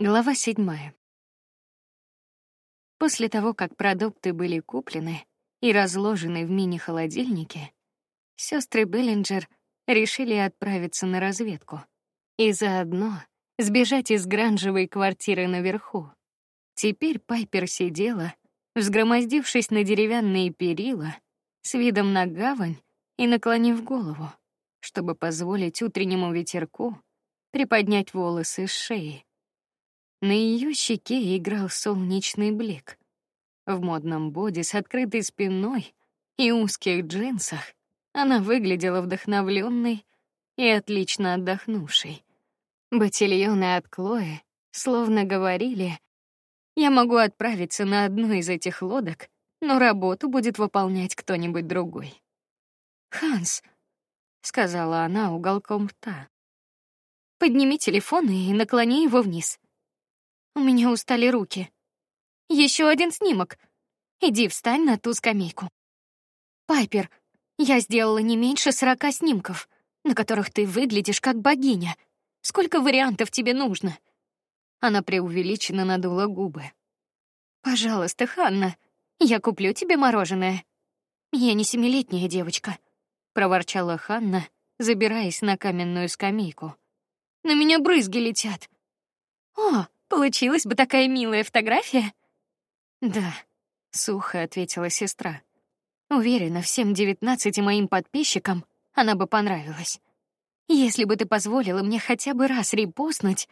Глава седьмая. После того, как продукты были куплены и разложены в мини-холодильнике, сестры Беллинджер решили отправиться на разведку и заодно сбежать из гранжевой квартиры наверху. Теперь Пайпер сидела, взгромоздившись на деревянные перила, с видом на гавань и наклонив голову, чтобы позволить утреннему ветерку приподнять волосы с шеи. На ее щеке играл солнечный блик. В модном боди с открытой спиной и узких джинсах она выглядела вдохновленной и отлично отдохнувшей. Ботильоны от Клои словно говорили: "Я могу отправиться на одну из этих лодок, но работу будет выполнять кто-нибудь другой". "Ханс", сказала она уголком рта. "Подними телефон и наклони его вниз". У меня устали руки. Еще один снимок. Иди встань на ту скамейку. Пайпер, я сделала не меньше сорока снимков, на которых ты выглядишь как богиня. Сколько вариантов тебе нужно? Она преувеличенно надула губы. Пожалуйста, Ханна, я куплю тебе мороженое. Я не семилетняя девочка, проворчала Ханна, забираясь на каменную скамейку. На меня брызги летят. О, Получилась бы такая милая фотография. Да, сухо ответила сестра. Уверена, всем девятнадцати моим подписчикам она бы понравилась. Если бы ты позволила мне хотя бы раз репостнуть.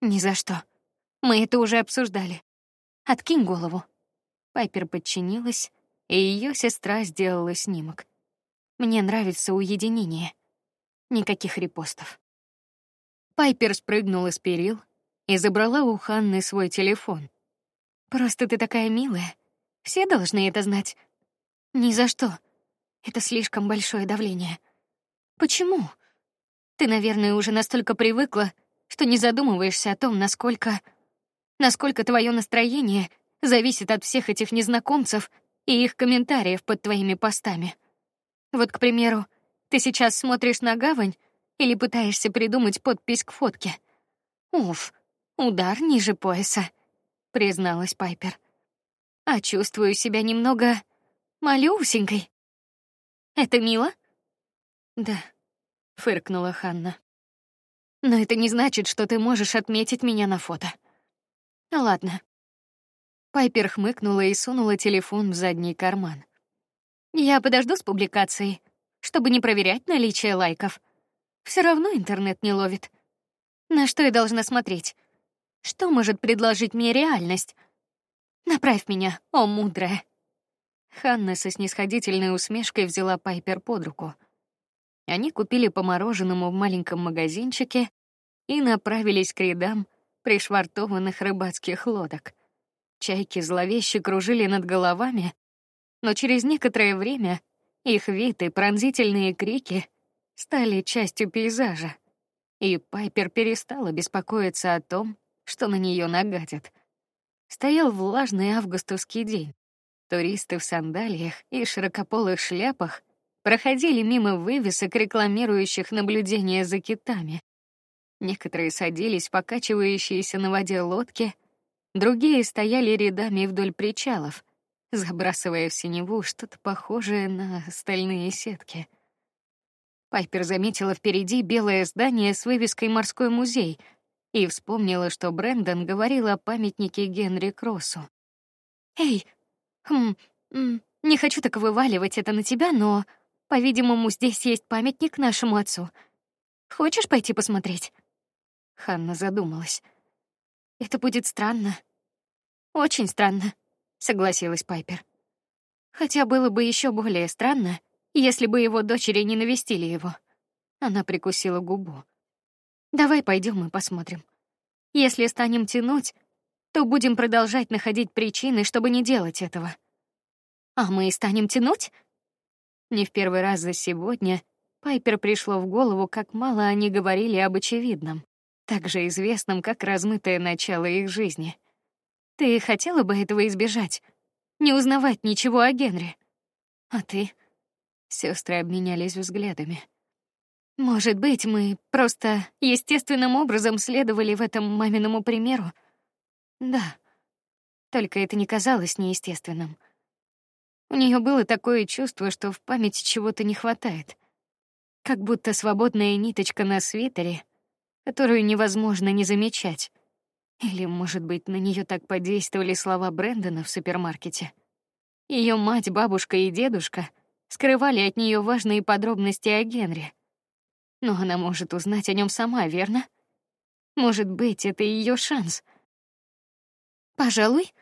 Ни за что. Мы это уже обсуждали. Откинь голову. Пайпер подчинилась, и ее сестра сделала снимок. Мне нравится уединение. Никаких репостов. Пайпер спрыгнула с перил, и забрала у Ханны свой телефон. Просто ты такая милая. Все должны это знать. Ни за что. Это слишком большое давление. Почему? Ты, наверное, уже настолько привыкла, что не задумываешься о том, насколько насколько твое настроение зависит от всех этих незнакомцев и их комментариев под твоими постами. Вот, к примеру, ты сейчас смотришь на гавань или пытаешься придумать подпись к фотке. Уф, Удар ниже пояса, призналась Пайпер. А чувствую себя немного малюсенькой. Это мило? Да, фыркнула Ханна. Но это не значит, что ты можешь отметить меня на фото. Ладно. Пайпер хмыкнула и сунула телефон в задний карман. Я подожду с публикацией, чтобы не проверять наличие лайков. Все равно интернет не ловит. На что я должна смотреть? Что может предложить мне реальность? Направь меня, о мудрая. Ханна со снисходительной усмешкой взяла Пайпер под руку. Они купили по мороженому в маленьком магазинчике и направились к рядам пришвартованных рыбацких лодок. Чайки зловеще кружили над головами, но через некоторое время их вид и пронзительные крики стали частью пейзажа, и Пайпер перестала беспокоиться о том, что на нее нагадят. Стоял влажный августовский день. Туристы в сандалиях и широкополых шляпах проходили мимо вывесок, рекламирующих наблюдение за китами. Некоторые садились покачивающиеся на воде лодки, другие стояли рядами вдоль причалов, забрасывая в синеву что-то похожее на стальные сетки. Пайпер заметила впереди белое здание с вывеской «Морской музей», и вспомнила, что Брэндон говорил о памятнике Генри Кроссу. Эй, хм, не хочу так вываливать это на тебя, но, по-видимому, здесь есть памятник нашему отцу. Хочешь пойти посмотреть? Ханна задумалась. Это будет странно. Очень странно, согласилась Пайпер. Хотя было бы еще более странно, если бы его дочери не навестили его. Она прикусила губу. Давай пойдем и посмотрим. Если станем тянуть, то будем продолжать находить причины, чтобы не делать этого. А мы и станем тянуть? Не в первый раз за сегодня Пайпер пришло в голову, как мало они говорили об очевидном, так же известном, как размытое начало их жизни. Ты хотела бы этого избежать, не узнавать ничего о Генри. А ты? Сестры обменялись взглядами. Может быть, мы просто естественным образом следовали в этом маминому примеру. Да. Только это не казалось неестественным. У нее было такое чувство, что в памяти чего-то не хватает, как будто свободная ниточка на свитере, которую невозможно не замечать. Или, может быть, на нее так подействовали слова Брэндона в супермаркете. Ее мать, бабушка и дедушка скрывали от нее важные подробности о Генри. Но она может узнать о нем сама, верно? Может быть, это ее шанс. Пожалуй,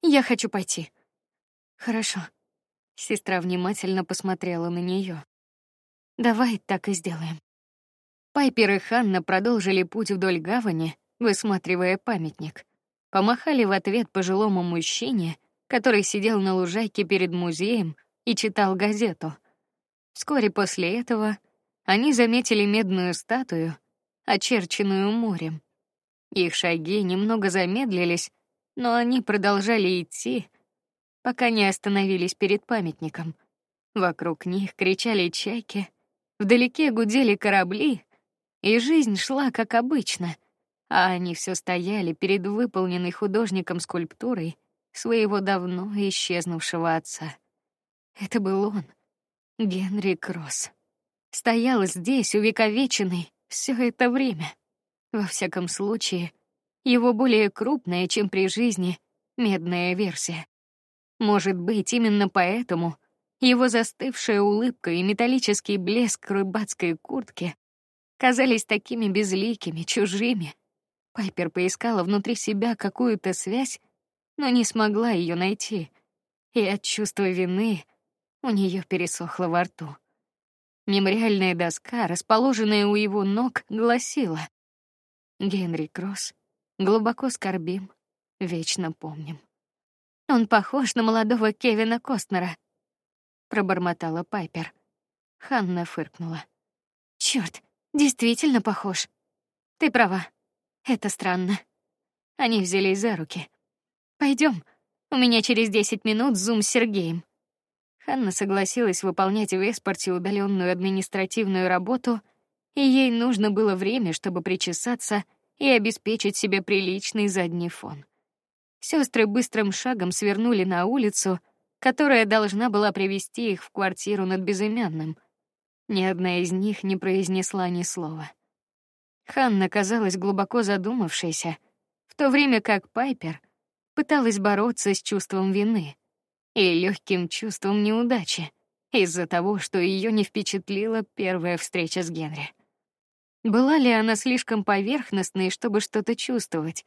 я хочу пойти. Хорошо. Сестра внимательно посмотрела на нее. Давай так и сделаем. Пайпер и Ханна продолжили путь вдоль гавани, высматривая памятник. Помахали в ответ пожилому мужчине, который сидел на лужайке перед музеем и читал газету. Вскоре после этого они заметили медную статую, очерченную морем. Их шаги немного замедлились, но они продолжали идти, пока не остановились перед памятником. Вокруг них кричали чайки, вдалеке гудели корабли, и жизнь шла как обычно, а они все стояли перед выполненной художником скульптурой своего давно исчезнувшего отца. Это был он, Генри Кросс стоял здесь, увековеченный, все это время. Во всяком случае, его более крупная, чем при жизни, медная версия. Может быть, именно поэтому его застывшая улыбка и металлический блеск рыбацкой куртки казались такими безликими, чужими. Пайпер поискала внутри себя какую-то связь, но не смогла ее найти, и от чувства вины у нее пересохло во рту. Мемориальная доска, расположенная у его ног, гласила: Генри Кросс, глубоко скорбим, вечно помним. Он похож на молодого Кевина Костнера, пробормотала Пайпер. Ханна фыркнула. Черт, действительно похож. Ты права. Это странно. Они взялись за руки. Пойдем. У меня через десять минут зум с Сергеем. Ханна согласилась выполнять в эспорте удаленную административную работу, и ей нужно было время, чтобы причесаться и обеспечить себе приличный задний фон. Сестры быстрым шагом свернули на улицу, которая должна была привести их в квартиру над безымянным. Ни одна из них не произнесла ни слова. Ханна казалась глубоко задумавшейся, в то время как Пайпер пыталась бороться с чувством вины и легким чувством неудачи из-за того, что ее не впечатлила первая встреча с Генри. Была ли она слишком поверхностной, чтобы что-то чувствовать,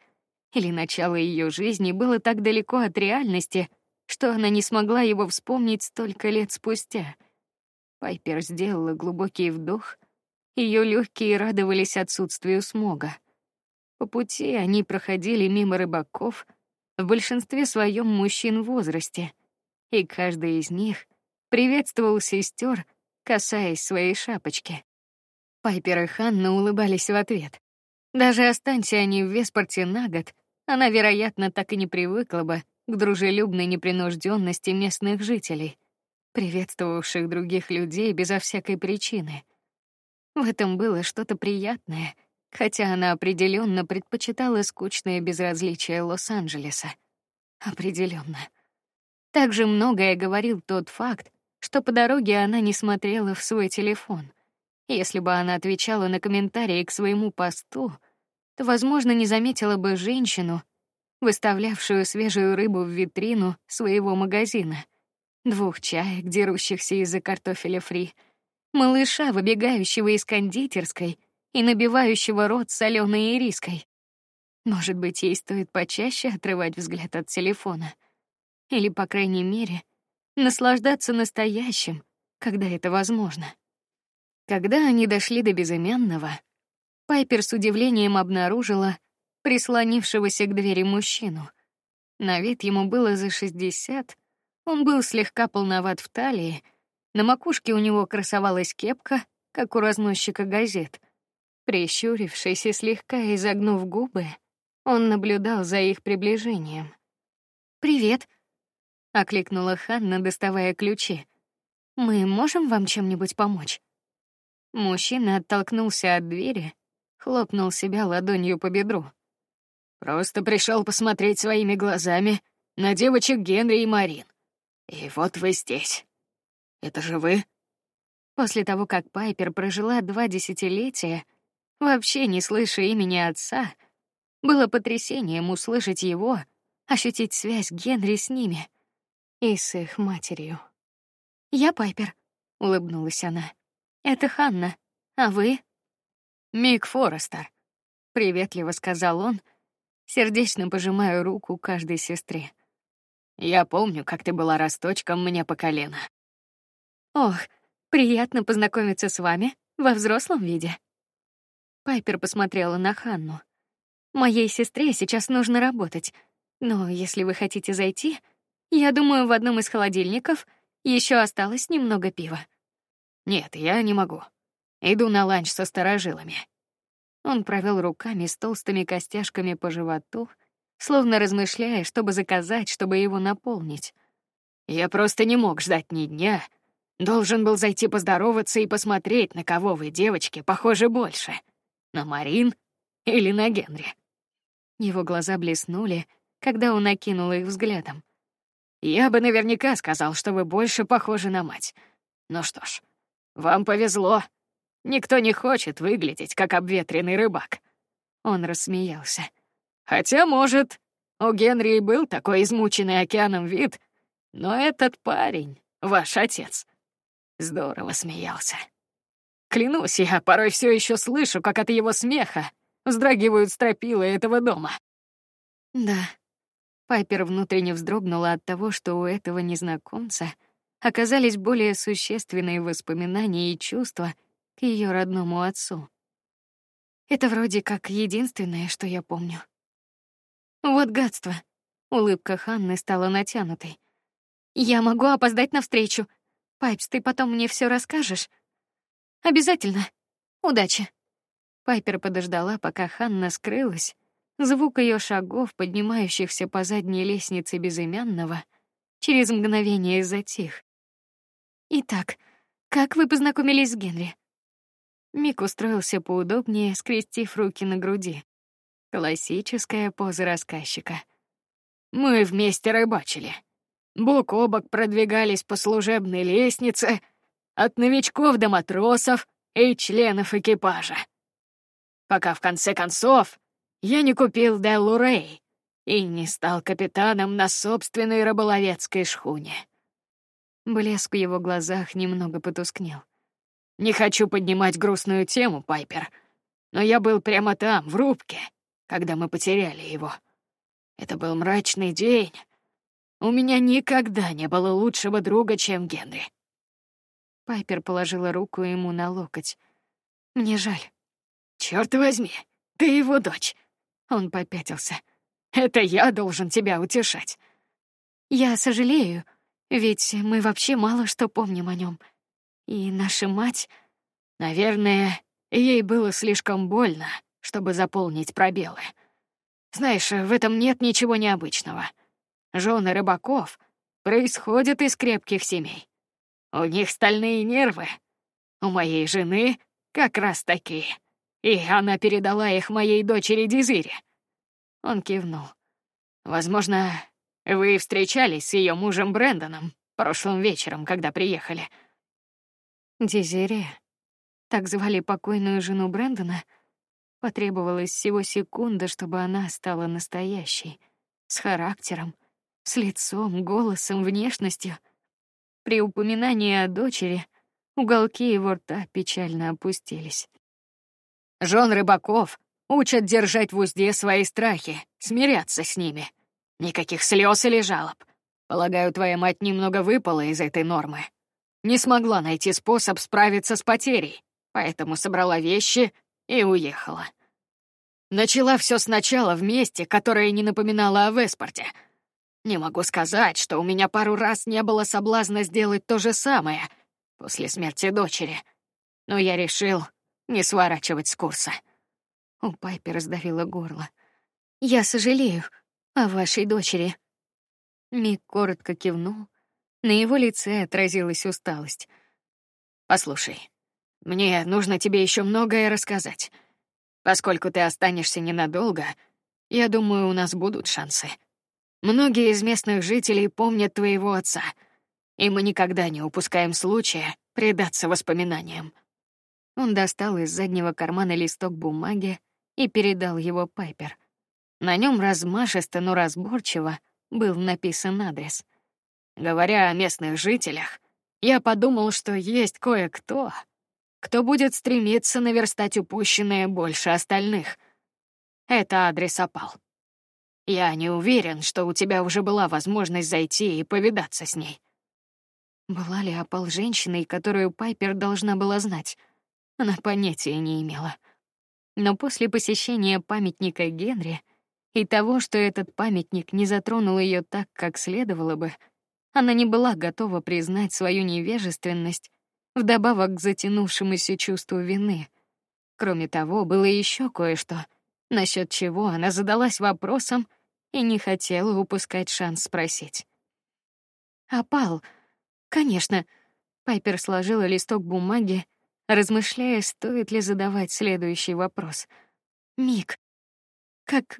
или начало ее жизни было так далеко от реальности, что она не смогла его вспомнить столько лет спустя? Пайпер сделала глубокий вдох. Ее легкие радовались отсутствию смога. По пути они проходили мимо рыбаков, в большинстве своем мужчин в возрасте, и каждый из них приветствовал сестер, касаясь своей шапочки. Пайпер и Ханна улыбались в ответ. Даже останься они в Веспорте на год, она, вероятно, так и не привыкла бы к дружелюбной непринужденности местных жителей, приветствовавших других людей безо всякой причины. В этом было что-то приятное, хотя она определенно предпочитала скучное безразличие Лос-Анджелеса. Определенно. Также многое говорил тот факт, что по дороге она не смотрела в свой телефон. Если бы она отвечала на комментарии к своему посту, то, возможно, не заметила бы женщину, выставлявшую свежую рыбу в витрину своего магазина, двух чаек, дерущихся из-за картофеля фри, малыша, выбегающего из кондитерской и набивающего рот соленой ириской. Может быть, ей стоит почаще отрывать взгляд от телефона или, по крайней мере, наслаждаться настоящим, когда это возможно. Когда они дошли до безымянного, Пайпер с удивлением обнаружила прислонившегося к двери мужчину. На вид ему было за шестьдесят, он был слегка полноват в талии, на макушке у него красовалась кепка, как у разносчика газет. Прищурившись и слегка изогнув губы, он наблюдал за их приближением. Привет, окликнула Ханна, доставая ключи. Мы можем вам чем-нибудь помочь? Мужчина оттолкнулся от двери, хлопнул себя ладонью по бедру. Просто пришел посмотреть своими глазами на девочек Генри и Марин. И вот вы здесь. Это же вы? После того, как Пайпер прожила два десятилетия, вообще не слыша имени отца, было потрясением услышать его, ощутить связь Генри с ними и с их матерью. Я Пайпер, улыбнулась она. Это Ханна. А вы? Мик Форестер. Приветливо сказал он, сердечно пожимая руку каждой сестре. Я помню, как ты была росточком мне по колено. Ох, приятно познакомиться с вами во взрослом виде. Пайпер посмотрела на Ханну. Моей сестре сейчас нужно работать, но если вы хотите зайти, я думаю, в одном из холодильников еще осталось немного пива. Нет, я не могу. Иду на ланч со старожилами. Он провел руками с толстыми костяшками по животу, словно размышляя, чтобы заказать, чтобы его наполнить. Я просто не мог ждать ни дня. Должен был зайти поздороваться и посмотреть, на кого вы, девочки, похожи больше. На Марин или на Генри. Его глаза блеснули, когда он окинул их взглядом. Я бы наверняка сказал, что вы больше похожи на мать. Ну что ж, вам повезло. Никто не хочет выглядеть как обветренный рыбак. Он рассмеялся. Хотя, может, у Генри и был такой измученный океаном вид, но этот парень, ваш отец, здорово смеялся. Клянусь, я порой все еще слышу, как от его смеха вздрагивают стропила этого дома. Да. Пайпер внутренне вздрогнула от того, что у этого незнакомца оказались более существенные воспоминания и чувства к ее родному отцу. Это вроде как единственное, что я помню. Вот гадство. Улыбка Ханны стала натянутой. Я могу опоздать на встречу. Пайпс, ты потом мне все расскажешь. Обязательно. Удачи. Пайпер подождала, пока Ханна скрылась. Звук ее шагов, поднимающихся по задней лестнице безымянного, через мгновение затих. Итак, как вы познакомились с Генри? Мик устроился поудобнее, скрестив руки на груди. Классическая поза рассказчика. Мы вместе рыбачили. Бок о бок продвигались по служебной лестнице от новичков до матросов и членов экипажа пока в конце концов я не купил Деллу Рэй и не стал капитаном на собственной рыболовецкой шхуне. Блеск в его глазах немного потускнел. Не хочу поднимать грустную тему, Пайпер, но я был прямо там, в рубке, когда мы потеряли его. Это был мрачный день. У меня никогда не было лучшего друга, чем Генри. Пайпер положила руку ему на локоть. Мне жаль. Черт возьми, ты его дочь. Он попятился. Это я должен тебя утешать. Я сожалею, ведь мы вообще мало что помним о нем. И наша мать, наверное, ей было слишком больно, чтобы заполнить пробелы. Знаешь, в этом нет ничего необычного. Жены рыбаков происходят из крепких семей. У них стальные нервы. У моей жены как раз такие. И она передала их моей дочери Дизире. Он кивнул. Возможно, вы встречались с ее мужем Брэндоном прошлым вечером, когда приехали. Дизире, так звали покойную жену Брэндона, потребовалась всего секунда, чтобы она стала настоящей, с характером, с лицом, голосом, внешностью. При упоминании о дочери уголки его рта печально опустились. Жен рыбаков учат держать в узде свои страхи, смиряться с ними. Никаких слез или жалоб. Полагаю, твоя мать немного выпала из этой нормы. Не смогла найти способ справиться с потерей, поэтому собрала вещи и уехала. Начала все сначала в месте, которое не напоминало о Веспорте. Не могу сказать, что у меня пару раз не было соблазна сделать то же самое после смерти дочери, но я решил, не сворачивать с курса. У Пайпера сдавило горло. Я сожалею о вашей дочери. Мик коротко кивнул. На его лице отразилась усталость. Послушай, мне нужно тебе еще многое рассказать. Поскольку ты останешься ненадолго, я думаю, у нас будут шансы. Многие из местных жителей помнят твоего отца, и мы никогда не упускаем случая предаться воспоминаниям. Он достал из заднего кармана листок бумаги и передал его Пайпер. На нем размашисто, но разборчиво был написан адрес. Говоря о местных жителях, я подумал, что есть кое-кто, кто будет стремиться наверстать упущенное больше остальных. Это адрес опал. Я не уверен, что у тебя уже была возможность зайти и повидаться с ней. Была ли опал женщиной, которую Пайпер должна была знать? Она понятия не имела. Но после посещения памятника Генри и того, что этот памятник не затронул ее так, как следовало бы, она не была готова признать свою невежественность, вдобавок к затянувшемуся чувству вины. Кроме того, было еще кое-что, насчет чего она задалась вопросом и не хотела упускать шанс спросить. Опал, конечно. Пайпер сложила листок бумаги, размышляя, стоит ли задавать следующий вопрос. Мик, как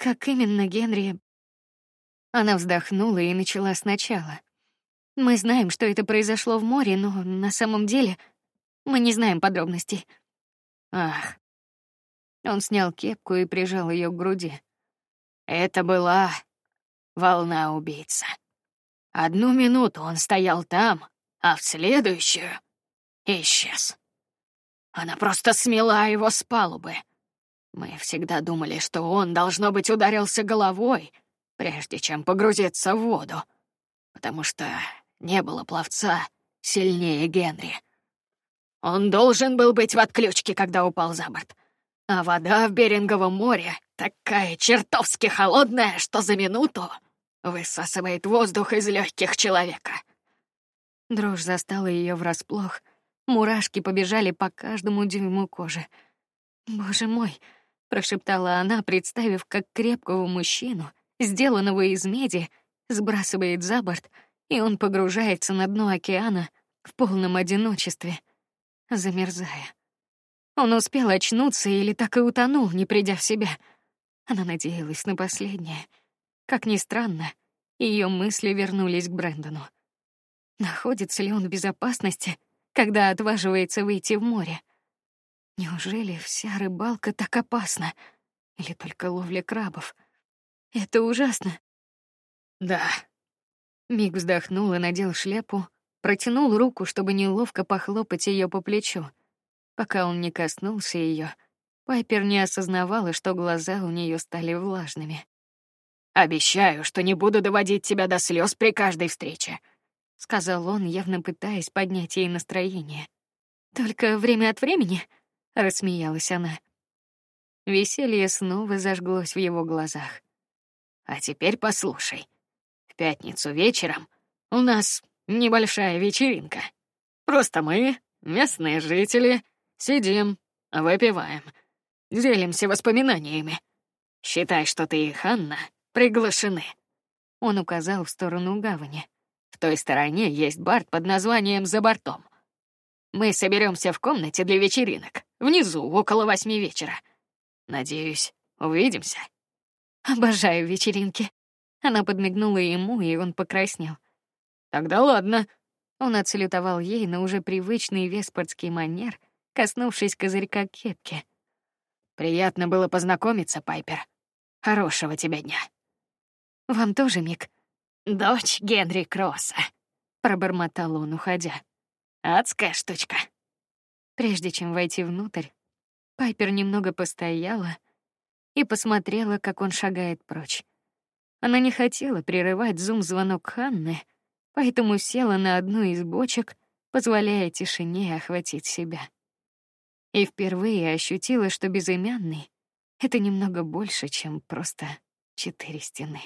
как именно Генри? Она вздохнула и начала сначала. Мы знаем, что это произошло в море, но на самом деле мы не знаем подробностей. Ах. Он снял кепку и прижал ее к груди. Это была волна убийца. Одну минуту он стоял там, а в следующую исчез. Она просто смела его с палубы. Мы всегда думали, что он должно быть ударился головой, прежде чем погрузиться в воду, потому что не было пловца сильнее Генри. Он должен был быть в отключке, когда упал за борт. А вода в Беринговом море такая чертовски холодная, что за минуту высасывает воздух из легких человека. Дрожь застала ее врасплох. Мурашки побежали по каждому дюйму кожи. Боже мой, прошептала она, представив, как крепкого мужчину, сделанного из меди, сбрасывает за борт, и он погружается на дно океана в полном одиночестве, замерзая. Он успел очнуться или так и утонул, не придя в себя. Она надеялась на последнее. Как ни странно, ее мысли вернулись к Брэндону. Находится ли он в безопасности, когда отваживается выйти в море? Неужели вся рыбалка так опасна? Или только ловля крабов? Это ужасно. Да. Мик вздохнул и надел шляпу, протянул руку, чтобы неловко похлопать ее по плечу. Пока он не коснулся ее, Пайпер не осознавала, что глаза у нее стали влажными. Обещаю, что не буду доводить тебя до слез при каждой встрече, сказал он, явно пытаясь поднять ей настроение. Только время от времени рассмеялась она. Веселье снова зажглось в его глазах. А теперь послушай. В пятницу вечером у нас небольшая вечеринка. Просто мы, местные жители, сидим, выпиваем, делимся воспоминаниями. Считай, что ты и Ханна приглашены. Он указал в сторону гавани. Той стороне есть бар под названием «За бортом». Мы соберемся в комнате для вечеринок, внизу, около восьми вечера. Надеюсь, увидимся. Обожаю вечеринки. Она подмигнула ему, и он покраснел. Тогда ладно. Он отсалютовал ей на уже привычный веспортский манер, коснувшись козырька кепки. Приятно было познакомиться, Пайпер. Хорошего тебе дня. Вам тоже, Мик. Дочь Генри Кросса, пробормотал он, уходя. Адская штучка. Прежде чем войти внутрь, Пайпер немного постояла и посмотрела, как он шагает прочь. Она не хотела прерывать зум-звонок Ханны, поэтому села на одну из бочек, позволяя тишине охватить себя. И впервые ощутила, что безымянный — это немного больше, чем просто четыре стены.